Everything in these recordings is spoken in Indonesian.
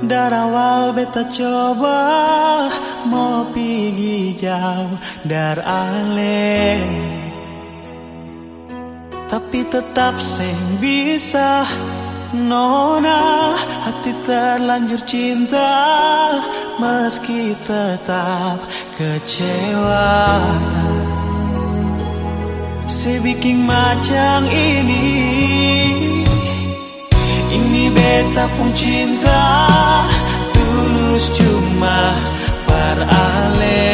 Dari awal beta coba Mau pergi jauh dari ale. Tapi tetap seng bisa Nona hati terlanjur cinta. Meski tetap kecewa. Sebikin macam ini Ini beta pun cinta Tulus cuma ale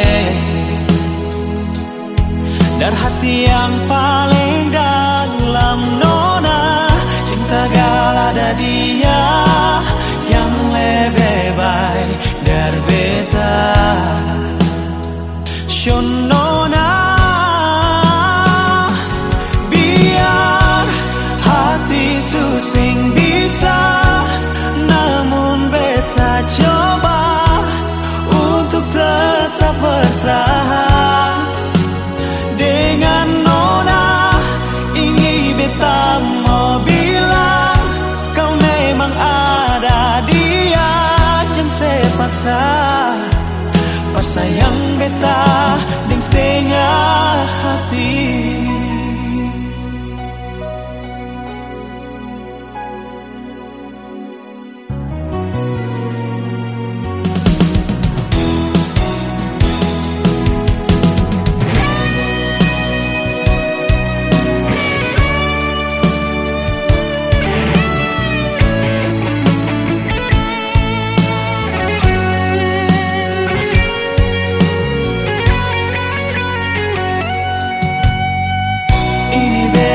Dari hati yang paling dalam nona Cinta gal ada dia sepaksa Pas sayang beta Deng setengah hati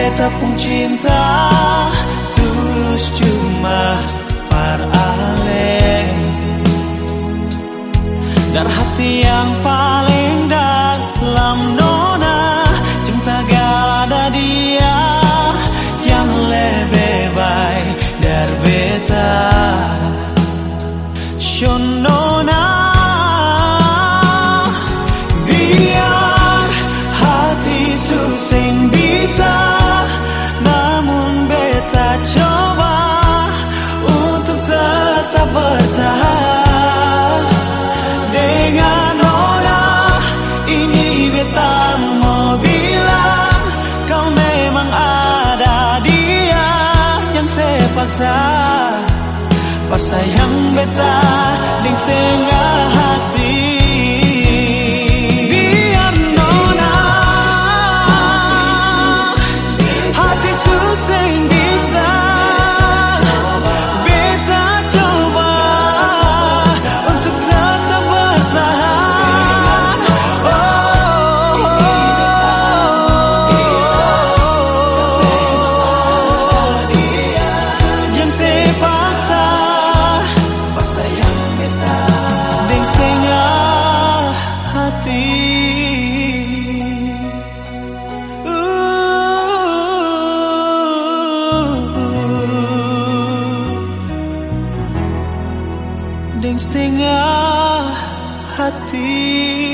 beta cinta Tulus cuma ale Dari hati yang paling saya paksa beta Ding setengah hati hati. Uh, uh, setengah hati.